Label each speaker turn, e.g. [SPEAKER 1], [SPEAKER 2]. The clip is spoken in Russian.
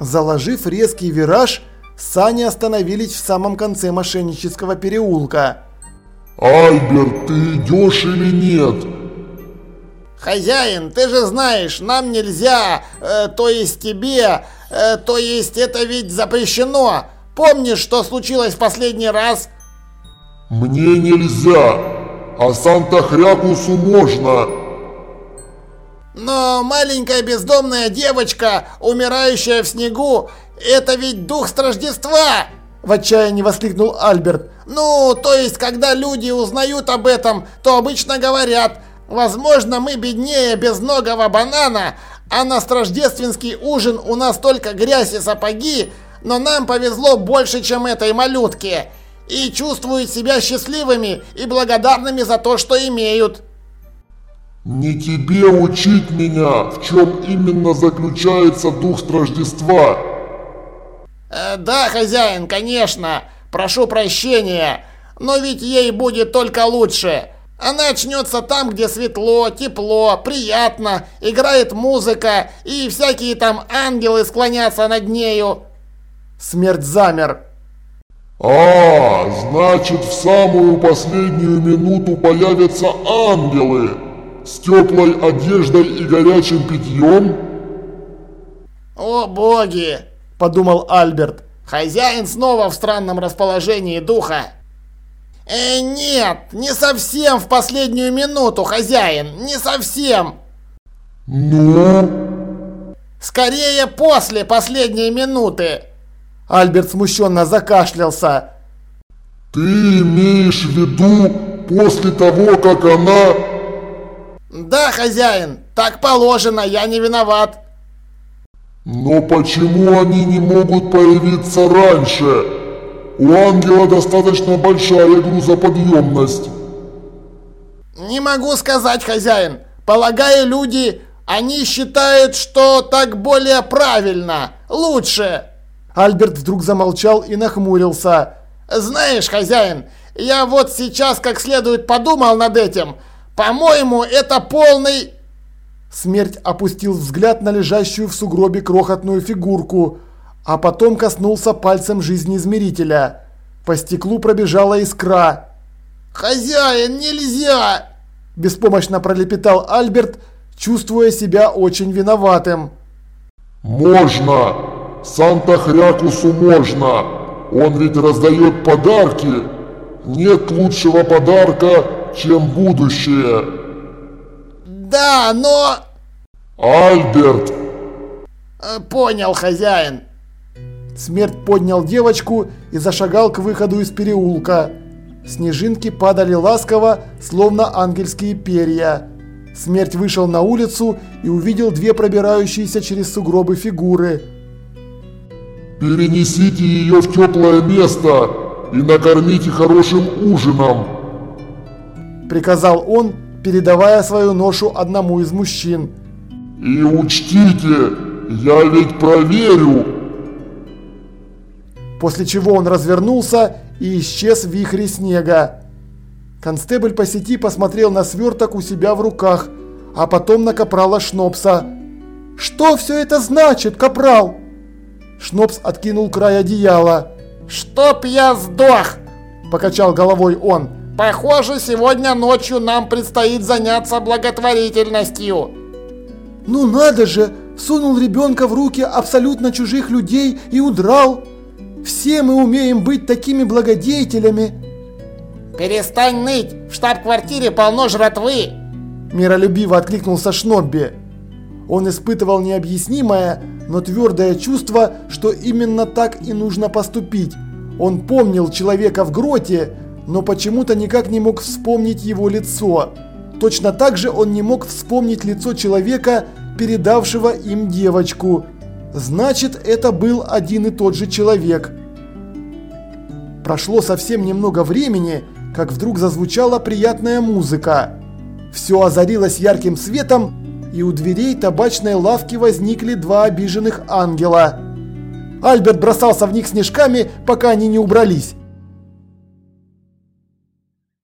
[SPEAKER 1] Заложив резкий вираж, сани остановились в самом конце мошеннического переулка.
[SPEAKER 2] «Альберт, ты идешь или нет?»
[SPEAKER 3] «Хозяин, ты же знаешь, нам нельзя, э, то есть тебе, э, то есть это ведь запрещено. Помнишь, что случилось в последний раз?»
[SPEAKER 2] «Мне нельзя, а Санта-Хрякусу можно!»
[SPEAKER 3] «Но маленькая бездомная девочка, умирающая в снегу, это ведь дух Страждества!»
[SPEAKER 1] В отчаянии воскликнул Альберт.
[SPEAKER 3] «Ну, то есть, когда люди узнают об этом, то обычно говорят, возможно, мы беднее безногого банана, а на рождественский ужин у нас только грязь и сапоги, но нам повезло больше, чем этой малютке, и чувствуют себя счастливыми и благодарными за то, что имеют».
[SPEAKER 2] «Не тебе учить меня, в чем именно заключается дух Рождества!»
[SPEAKER 3] э, «Да, хозяин, конечно, прошу прощения, но ведь ей будет только лучше. Она очнется там, где светло, тепло, приятно, играет музыка и всякие там ангелы склонятся над нею».
[SPEAKER 1] Смерть замер.
[SPEAKER 2] «А, значит, в самую последнюю минуту появятся ангелы!» С теплой одеждой и горячим питьем?
[SPEAKER 3] О боги! Подумал Альберт. Хозяин снова в странном расположении духа. Э, нет, не совсем в последнюю минуту, хозяин, не совсем.
[SPEAKER 2] Ну?
[SPEAKER 3] Скорее после последней минуты.
[SPEAKER 1] Альберт смущенно закашлялся.
[SPEAKER 2] Ты имеешь в виду после того, как она
[SPEAKER 3] «Да, хозяин, так положено, я не виноват».
[SPEAKER 2] «Но почему они не могут появиться раньше? У ангела достаточно большая грузоподъемность».
[SPEAKER 3] «Не могу сказать, хозяин. Полагаю, люди, они считают, что так более правильно, лучше».
[SPEAKER 1] Альберт вдруг замолчал и нахмурился.
[SPEAKER 3] «Знаешь, хозяин, я вот сейчас как следует подумал над этим». По-моему, это полный...»
[SPEAKER 1] Смерть опустил взгляд на лежащую в сугробе крохотную фигурку, а потом коснулся пальцем жизнеизмерителя. По стеклу пробежала искра.
[SPEAKER 3] «Хозяин, нельзя!»
[SPEAKER 1] Беспомощно пролепетал Альберт, чувствуя себя очень виноватым.
[SPEAKER 2] «Можно! Санта-Хрякусу можно! Он ведь раздает подарки! Нет лучшего подарка, чем будущее.
[SPEAKER 3] Да, но...
[SPEAKER 2] Альберт!
[SPEAKER 3] Э, понял, хозяин.
[SPEAKER 1] Смерть поднял девочку и зашагал к выходу из переулка. Снежинки падали ласково, словно ангельские перья. Смерть вышел на улицу и увидел две пробирающиеся через сугробы фигуры.
[SPEAKER 2] «Перенесите ее в теплое место и накормите хорошим ужином!»
[SPEAKER 1] Приказал он, передавая свою ношу одному из мужчин.
[SPEAKER 2] «И учтите, я ведь проверю!»
[SPEAKER 1] После чего он развернулся и исчез в вихре снега. Констебль по сети посмотрел на сверток у себя в руках, а потом на капрала Шнопса. «Что все это значит, капрал?» Шнопс откинул край одеяла.
[SPEAKER 3] «Чтоб я сдох!» – покачал головой он. Похоже, сегодня ночью нам предстоит заняться благотворительностью.
[SPEAKER 1] Ну надо же, сунул ребенка в руки абсолютно чужих людей и удрал. Все мы умеем быть такими благодетелями.
[SPEAKER 3] Перестань ныть, в штаб-квартире полно жратвы.
[SPEAKER 1] Миролюбиво откликнулся Шнобби. Он испытывал необъяснимое, но твердое чувство, что именно так и нужно поступить. Он помнил человека в гроте, но почему-то никак не мог вспомнить его лицо. Точно так же он не мог вспомнить лицо человека, передавшего им девочку. Значит, это был один и тот же человек. Прошло совсем немного времени, как вдруг зазвучала приятная музыка. Все озарилось ярким светом, и у дверей табачной лавки возникли два обиженных ангела. Альберт бросался в них снежками, пока они не убрались.